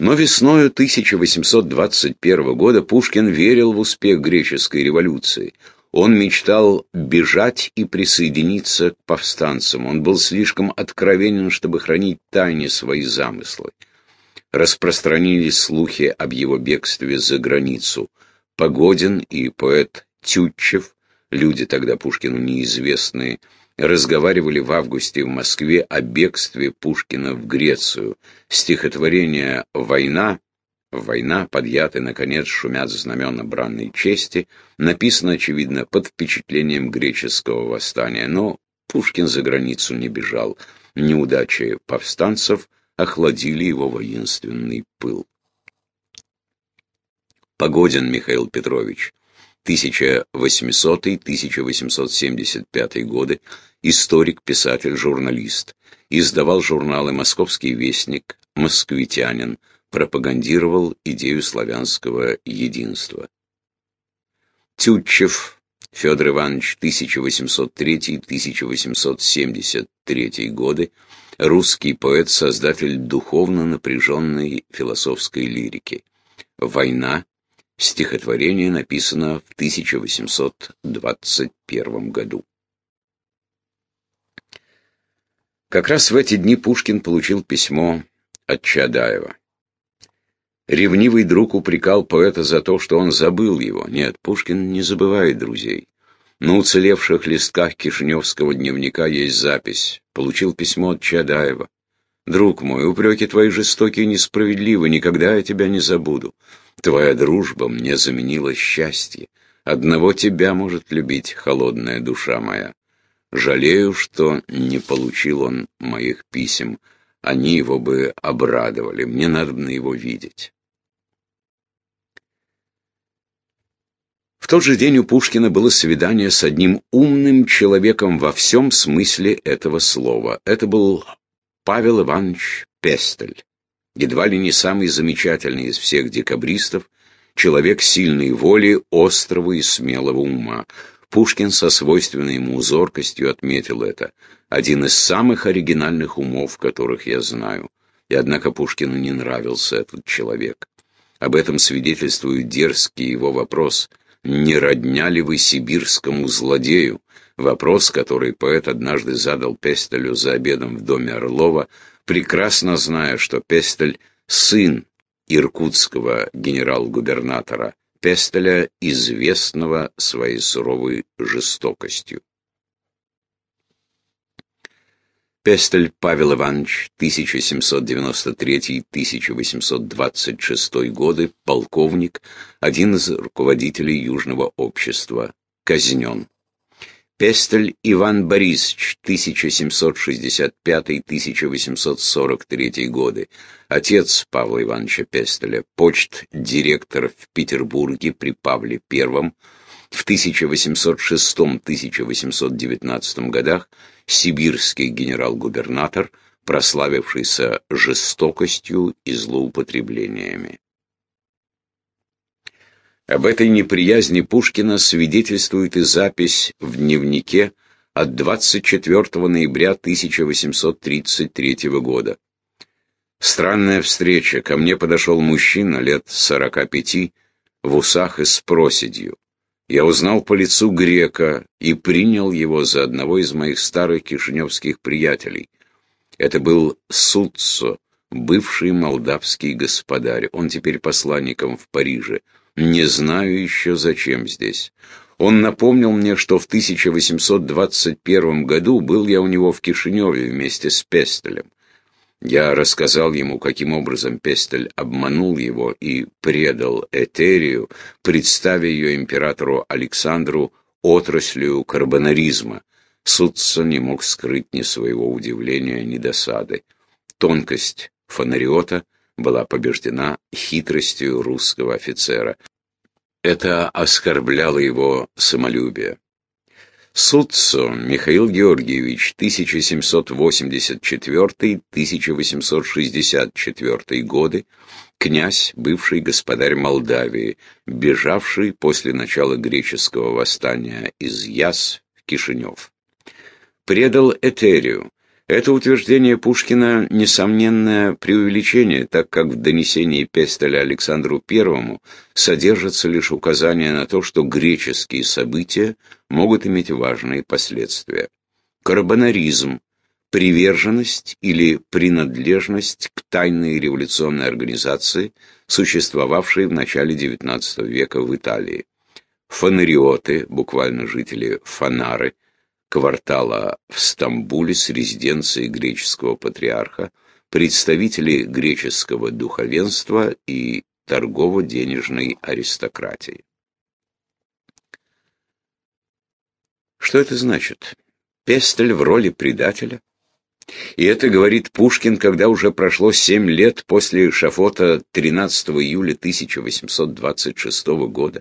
Но весною 1821 года Пушкин верил в успех греческой революции. Он мечтал бежать и присоединиться к повстанцам. Он был слишком откровенен, чтобы хранить тайне свои замыслы. Распространились слухи об его бегстве за границу. Погодин и поэт Тютчев, люди тогда Пушкину неизвестные, разговаривали в августе в Москве о бегстве Пушкина в Грецию. Стихотворение «Война» Война, подъятая, наконец, шумят знамена бранной чести, написано, очевидно, под впечатлением греческого восстания, но Пушкин за границу не бежал. Неудачи повстанцев охладили его воинственный пыл. Погодин Михаил Петрович, 1800-1875 годы, историк, писатель, журналист. Издавал журналы «Московский вестник», «Москвитянин», пропагандировал идею славянского единства. Тютчев Федор Иванович 1803-1873 годы, русский поэт, создатель духовно напряженной философской лирики. «Война» стихотворение написано в 1821 году. Как раз в эти дни Пушкин получил письмо от Чадаева. Ревнивый друг упрекал поэта за то, что он забыл его. Нет, Пушкин не забывает друзей. На уцелевших листках Кишиневского дневника есть запись. Получил письмо от Чадаева. «Друг мой, упреки твои жестокие и несправедливы, никогда я тебя не забуду. Твоя дружба мне заменила счастье. Одного тебя может любить холодная душа моя. Жалею, что не получил он моих писем. Они его бы обрадовали, мне надо на его видеть». В тот же день у Пушкина было свидание с одним умным человеком во всем смысле этого слова. Это был Павел Иванович Пестель, едва ли не самый замечательный из всех декабристов, человек сильной воли, острого и смелого ума. Пушкин со свойственной ему зоркостью отметил это. Один из самых оригинальных умов, которых я знаю. И однако Пушкину не нравился этот человек. Об этом свидетельствует дерзкий его вопрос – не родня ли вы сибирскому злодею? Вопрос, который поэт однажды задал Пестелю за обедом в доме Орлова, прекрасно зная, что Пестель — сын иркутского генерал-губернатора, Пестеля, известного своей суровой жестокостью. Пестель Павел Иванович, 1793-1826 годы, полковник, один из руководителей Южного общества, казнен. Пестель Иван Борисович, 1765-1843 годы, отец Павла Ивановича Пестеля, почт-директор в Петербурге при Павле I, в 1806-1819 годах сибирский генерал-губернатор, прославившийся жестокостью и злоупотреблениями. Об этой неприязни Пушкина свидетельствует и запись в дневнике от 24 ноября 1833 года. Странная встреча. Ко мне подошел мужчина лет 45 в усах и с проседью. Я узнал по лицу грека и принял его за одного из моих старых кишиневских приятелей. Это был Суццо, бывший молдавский господарь. Он теперь посланником в Париже. Не знаю еще, зачем здесь. Он напомнил мне, что в 1821 году был я у него в Кишиневе вместе с Пестелем. Я рассказал ему, каким образом Пестель обманул его и предал Этерию, представя ее императору Александру отраслью карбонаризма. Судца не мог скрыть ни своего удивления, ни досады. Тонкость фонариота была побеждена хитростью русского офицера. Это оскорбляло его самолюбие. Суццо Михаил Георгиевич, 1784-1864 годы, князь, бывший господарь Молдавии, бежавший после начала греческого восстания из Яс в Кишинев. Предал Этерию. Это утверждение Пушкина – несомненное преувеличение, так как в донесении Пестеля Александру I содержатся лишь указания на то, что греческие события могут иметь важные последствия. Карбонаризм – приверженность или принадлежность к тайной революционной организации, существовавшей в начале XIX века в Италии. Фонариоты, буквально жители Фанары – квартала в Стамбуле с резиденцией греческого патриарха, представители греческого духовенства и торгово-денежной аристократии. Что это значит? Пестель в роли предателя? И это говорит Пушкин, когда уже прошло семь лет после шафота 13 июля 1826 года.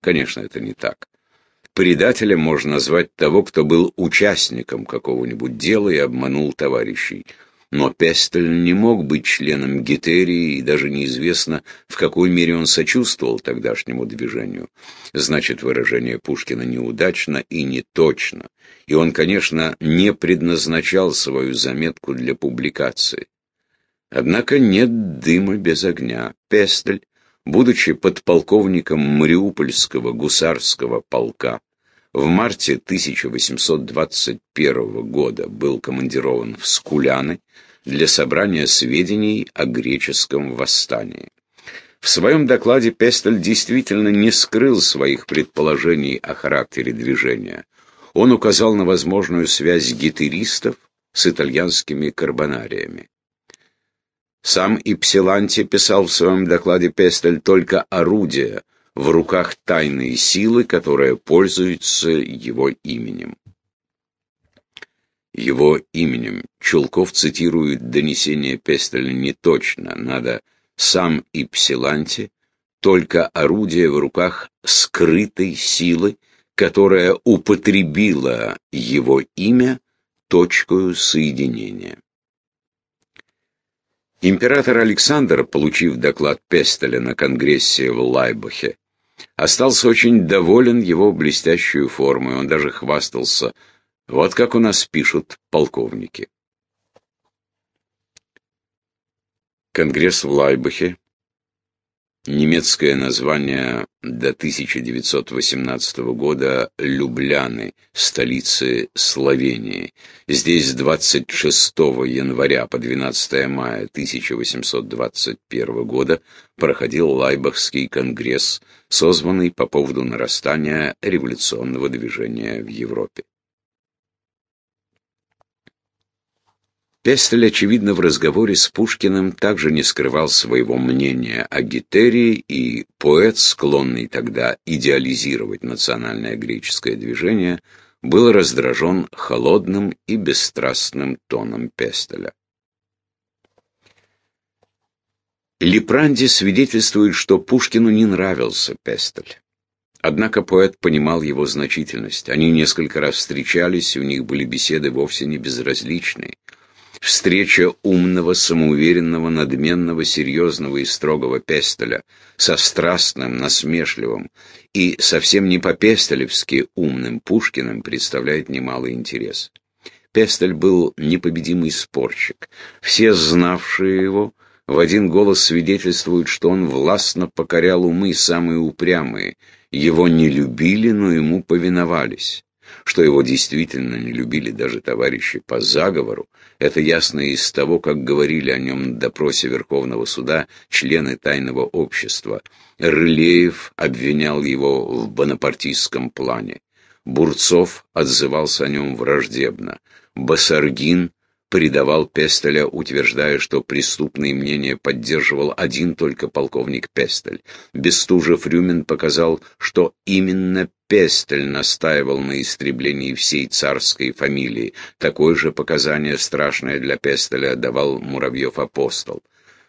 Конечно, это не так. Предателем можно назвать того, кто был участником какого-нибудь дела и обманул товарищей. Но Пестель не мог быть членом Гетерии, и даже неизвестно, в какой мере он сочувствовал тогдашнему движению. Значит, выражение Пушкина неудачно и неточно, и он, конечно, не предназначал свою заметку для публикации. Однако нет дыма без огня. Пестель будучи подполковником Мариупольского гусарского полка, в марте 1821 года был командирован в Скуляны для собрания сведений о греческом восстании. В своем докладе Пестель действительно не скрыл своих предположений о характере движения. Он указал на возможную связь гитеристов с итальянскими карбонариями. Сам Ипсиланти писал в своем докладе Пестель только орудие в руках тайной силы, которая пользуется его именем. Его именем Чулков цитирует донесение Пестеля неточно, надо сам Ипсиланти, только орудие в руках скрытой силы, которая употребила его имя точкою соединения. Император Александр, получив доклад Пестеля на Конгрессе в Лайбахе, остался очень доволен его блестящую формой. Он даже хвастался. Вот как у нас пишут полковники. Конгресс в Лайбахе Немецкое название до 1918 года Любляны, столицы Словении. Здесь 26 января по 12 мая 1821 года проходил Лайбахский конгресс, созванный по поводу нарастания революционного движения в Европе. Пестель, очевидно, в разговоре с Пушкиным также не скрывал своего мнения о Гетерии, и поэт, склонный тогда идеализировать национальное греческое движение, был раздражен холодным и бесстрастным тоном Пестеля. Лепранди свидетельствует, что Пушкину не нравился Пестель. Однако поэт понимал его значительность. Они несколько раз встречались, и у них были беседы вовсе не безразличные. Встреча умного, самоуверенного, надменного, серьезного и строгого Пестеля со страстным, насмешливым и совсем не по-пестелевски умным Пушкиным представляет немалый интерес. Пестель был непобедимый спорщик. Все знавшие его в один голос свидетельствуют, что он властно покорял умы самые упрямые. Его не любили, но ему повиновались. Что его действительно не любили даже товарищи по заговору, это ясно из того, как говорили о нем на допросе Верховного суда члены тайного общества. Рылеев обвинял его в бонапартийском плане. Бурцов отзывался о нем враждебно. Басаргин предавал Пестеля, утверждая, что преступные мнения поддерживал один только полковник Пестель. Бестужев-Рюмин показал, что именно Пестель настаивал на истреблении всей царской фамилии. Такое же показание страшное для Пестеля давал Муравьев-апостол.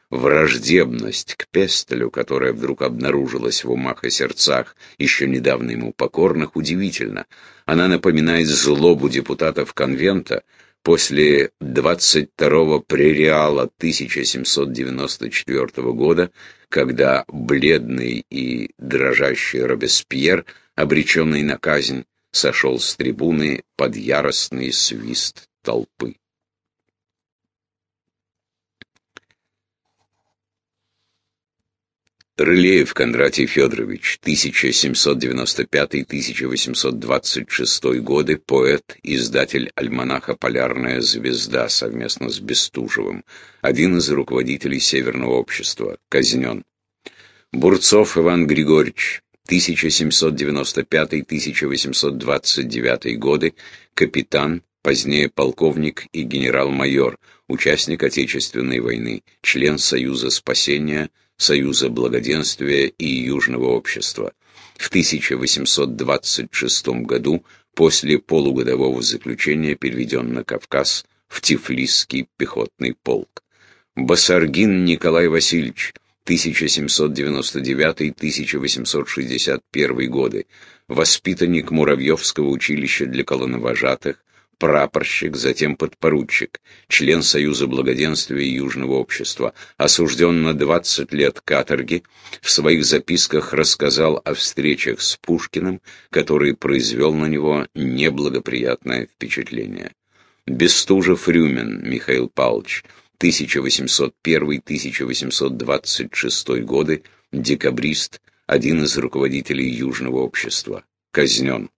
Враждебность к Пестелю, которая вдруг обнаружилась в умах и сердцах еще недавно ему покорных, удивительна. Она напоминает злобу депутатов конвента, после 22-го пререала 1794 года, когда бледный и дрожащий Робеспьер, обреченный на казнь, сошел с трибуны под яростный свист толпы. Рылеев Кондратий Федорович, 1795-1826 годы, поэт, издатель альманаха «Полярная звезда» совместно с Бестужевым, один из руководителей Северного общества, казнен. Бурцов Иван Григорьевич, 1795-1829 годы, капитан, позднее полковник и генерал-майор, участник Отечественной войны, член Союза спасения, Союза благоденствия и Южного общества. В 1826 году, после полугодового заключения, переведен на Кавказ в Тифлисский пехотный полк. Басаргин Николай Васильевич, 1799-1861 годы, воспитанник Муравьевского училища для колоновожатых, прапорщик, затем подпоручик, член Союза благоденствия Южного общества, осужден на 20 лет каторги, в своих записках рассказал о встречах с Пушкиным, который произвел на него неблагоприятное впечатление. Бестужев-Рюмин Михаил Павлович, 1801-1826 годы, декабрист, один из руководителей Южного общества, казнен.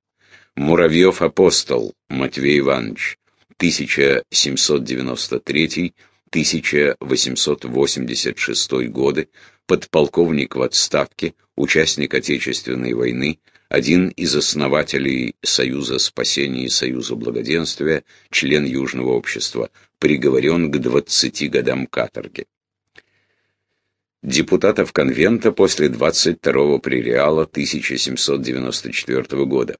Муравьев-апостол Матвей Иванович, 1793-1886 годы, подполковник в отставке, участник Отечественной войны, один из основателей Союза спасения и Союза благоденствия, член Южного общества, приговорен к 20 годам каторги. Депутатов конвента после 22-го пререала 1794 года.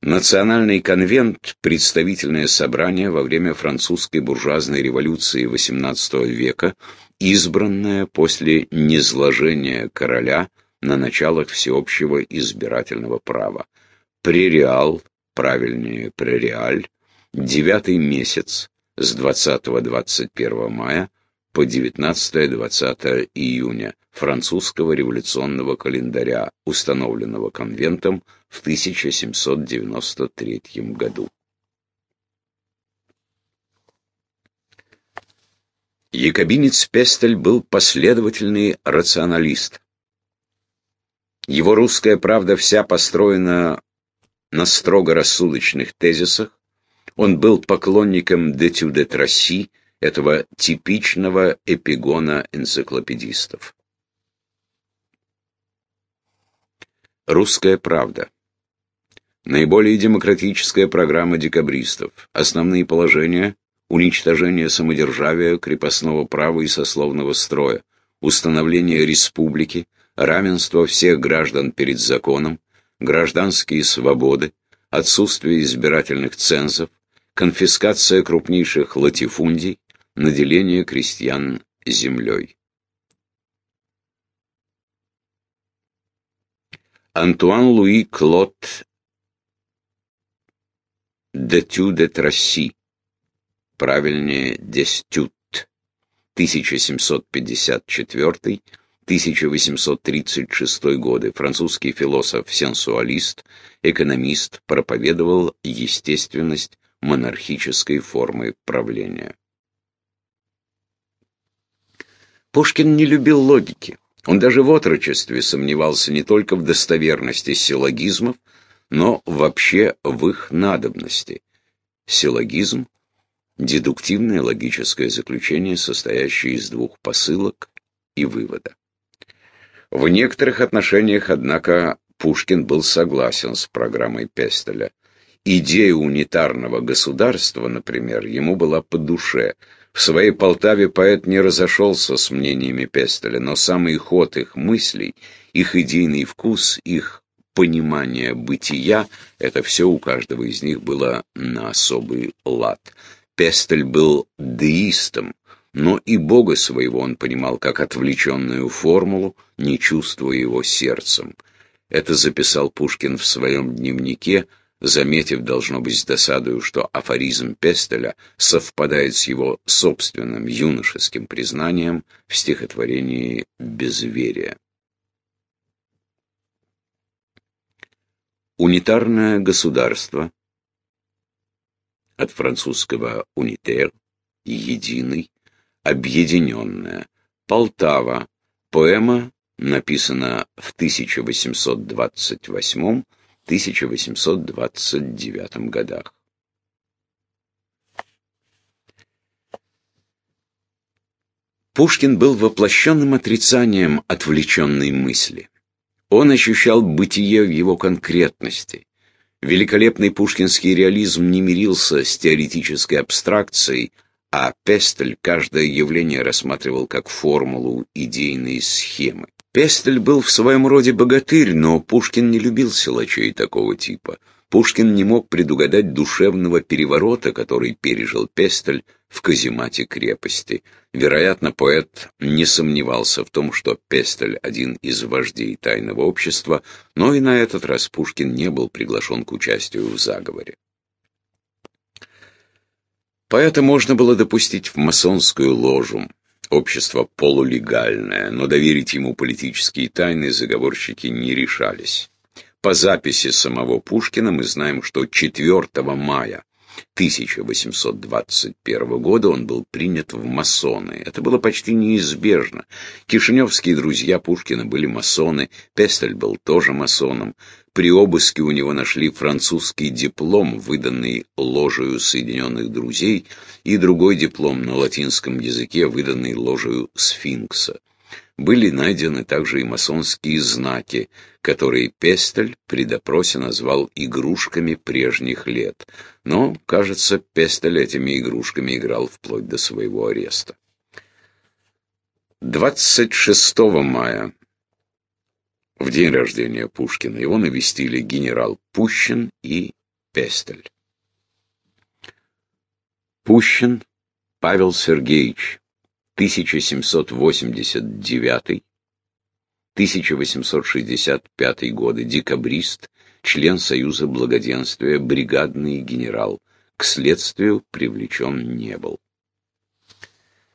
Национальный конвент – представительное собрание во время французской буржуазной революции XVIII века, избранное после низложения короля на началах всеобщего избирательного права. Пререал, правильнее пререаль, девятый месяц с 20-21 мая по 19-20 июня французского революционного календаря, установленного конвентом в 1793 году. Якобинец Пестель был последовательный рационалист. Его русская правда вся построена на строго рассудочных тезисах. Он был поклонником «Детю де Трасси», этого типичного эпигона энциклопедистов. Русская правда. Наиболее демократическая программа декабристов. Основные положения – уничтожение самодержавия, крепостного права и сословного строя, установление республики, равенство всех граждан перед законом, гражданские свободы, отсутствие избирательных цензов, конфискация крупнейших латифундий, наделение крестьян землей. Антуан Луи Клод Детю де Трасси, правильнее Дестют, 1754-1836 годы, французский философ-сенсуалист, экономист, проповедовал естественность монархической формы правления. Пушкин не любил логики. Он даже в отрочестве сомневался не только в достоверности силлогизмов, но вообще в их надобности. Силлогизм – дедуктивное логическое заключение, состоящее из двух посылок и вывода. В некоторых отношениях, однако, Пушкин был согласен с программой Пестеля. Идея унитарного государства, например, ему была по душе – в своей Полтаве поэт не разошелся с мнениями Пестеля, но самый ход их мыслей, их идейный вкус, их понимание бытия, это все у каждого из них было на особый лад. Пестель был деистом, но и Бога своего он понимал как отвлеченную формулу, не чувствуя его сердцем. Это записал Пушкин в своем дневнике, заметив, должно быть, с досадою, что афоризм Пестеля совпадает с его собственным юношеским признанием в стихотворении «Безверие». Унитарное государство от французского «унитер» — «единый», «объединенное», Полтава, поэма написано в 1828-1829 годах. Пушкин был воплощенным отрицанием отвлеченной мысли. Он ощущал бытие в его конкретности. Великолепный пушкинский реализм не мирился с теоретической абстракцией, а Пестель каждое явление рассматривал как формулу идейной схемы. Пестель был в своем роде богатырь, но Пушкин не любил силачей такого типа. Пушкин не мог предугадать душевного переворота, который пережил Пестель в каземате крепости. Вероятно, поэт не сомневался в том, что Пестель – один из вождей тайного общества, но и на этот раз Пушкин не был приглашен к участию в заговоре. Поэта можно было допустить в масонскую ложу, общество полулегальное, но доверить ему политические тайны заговорщики не решались. По записи самого Пушкина мы знаем, что 4 мая 1821 года он был принят в масоны. Это было почти неизбежно. Кишиневские друзья Пушкина были масоны, Пестель был тоже масоном. При обыске у него нашли французский диплом, выданный ложею Соединенных Друзей, и другой диплом на латинском языке, выданный ложею Сфинкса. Были найдены также и масонские знаки, которые Пестель при допросе назвал игрушками прежних лет. Но, кажется, Пестель этими игрушками играл вплоть до своего ареста. 26 мая, в день рождения Пушкина, его навестили генерал Пущин и Пестель. Пущин Павел Сергеевич 1789-1865 годы, декабрист, член Союза Благоденствия, бригадный генерал, к следствию привлечен не был.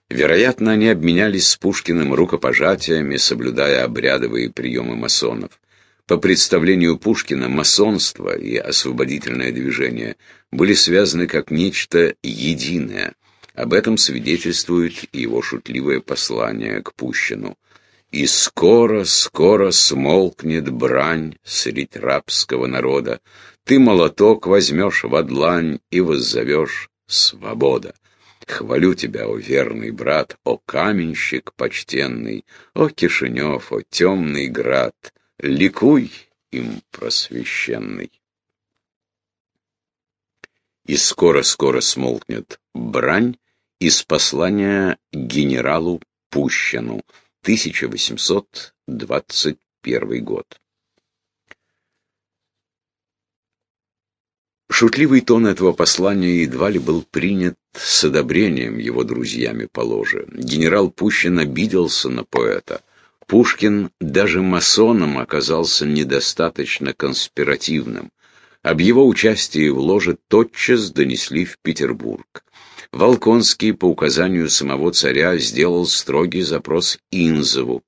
Вероятно, они обменялись с Пушкиным рукопожатиями, соблюдая обрядовые приемы масонов. По представлению Пушкина, масонство и освободительное движение были связаны как нечто единое, об этом свидетельствует его шутливое послание к Пущину. «И скоро, скоро смолкнет брань средь рабского народа. Ты молоток возьмешь в одлань и воззовешь «Свобода». Хвалю тебя, о верный брат, о каменщик почтенный, о Кишинев, о темный град, ликуй им просвещенный. И скоро-скоро смолкнет брань, из послания генералу Пущину, 1821 год. Шутливый тон этого послания едва ли был принят с одобрением его друзьями по ложе. Генерал Пущин обиделся на поэта. Пушкин даже масоном оказался недостаточно конспиративным. Об его участии в ложе тотчас донесли в Петербург. Волконский по указанию самого царя сделал строгий запрос Инзову.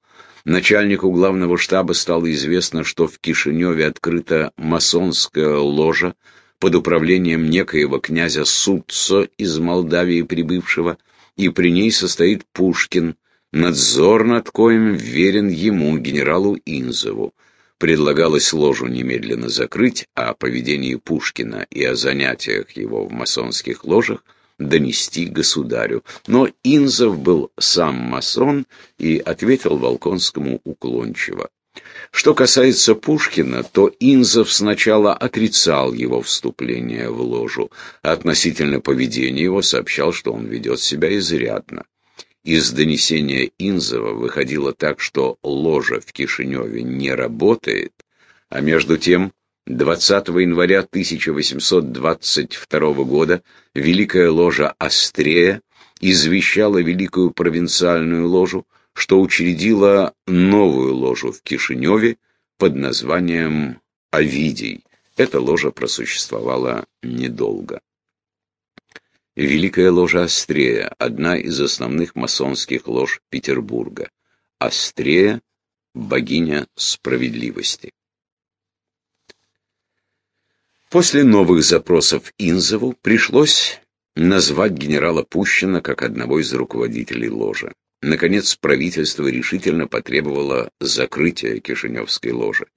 Начальнику главного штаба стало известно, что в Кишиневе открыта масонская ложа под управлением некоего князя Сутцо из Молдавии прибывшего, и при ней состоит Пушкин, надзор над коем верен ему, генералу Инзову. Предлагалось ложу немедленно закрыть, а о поведении Пушкина и о занятиях его в масонских ложах донести государю. Но Инзов был сам масон и ответил Волконскому уклончиво. Что касается Пушкина, то Инзов сначала отрицал его вступление в ложу, относительно поведения его сообщал, что он ведет себя изрядно. Из донесения Инзова выходило так, что ложа в Кишиневе не работает, а между тем 20 января 1822 года Великая ложа Астрея извещала Великую провинциальную ложу, что учредила новую ложу в Кишиневе под названием Овидий. Эта ложа просуществовала недолго. Великая ложа Астрея – одна из основных масонских лож Петербурга. Астрея – богиня справедливости. После новых запросов Инзову пришлось назвать генерала Пущина как одного из руководителей ложи. Наконец, правительство решительно потребовало закрытия Кишиневской ложи.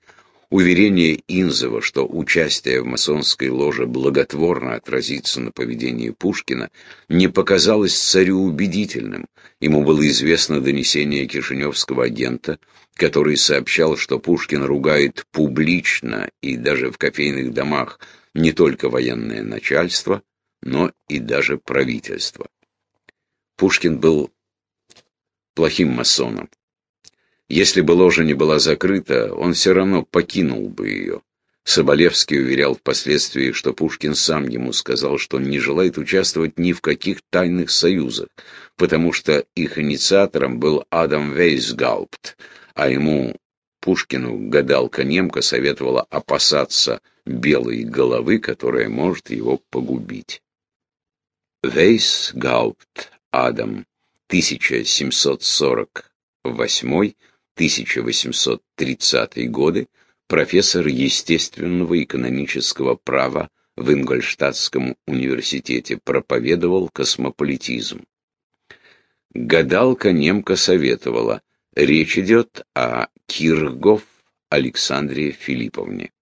Уверение Инзова, что участие в масонской ложе благотворно отразится на поведении Пушкина, не показалось царю убедительным. Ему было известно донесение кишиневского агента, который сообщал, что Пушкин ругает публично и даже в кофейных домах не только военное начальство, но и даже правительство. Пушкин был плохим масоном. Если бы ложа не была закрыта, он все равно покинул бы ее. Соболевский уверял впоследствии, что Пушкин сам ему сказал, что он не желает участвовать ни в каких тайных союзах, потому что их инициатором был Адам Вейсгаупт, а ему, Пушкину, гадалка немка советовала опасаться белой головы, которая может его погубить. Вейсгаупт Адам, 1748 1830 годы, профессор естественного и канонического права в Ингольштадтском университете, проповедовал космополитизм. Гадалка немка советовала, речь идет о Киргов Александре Филипповне.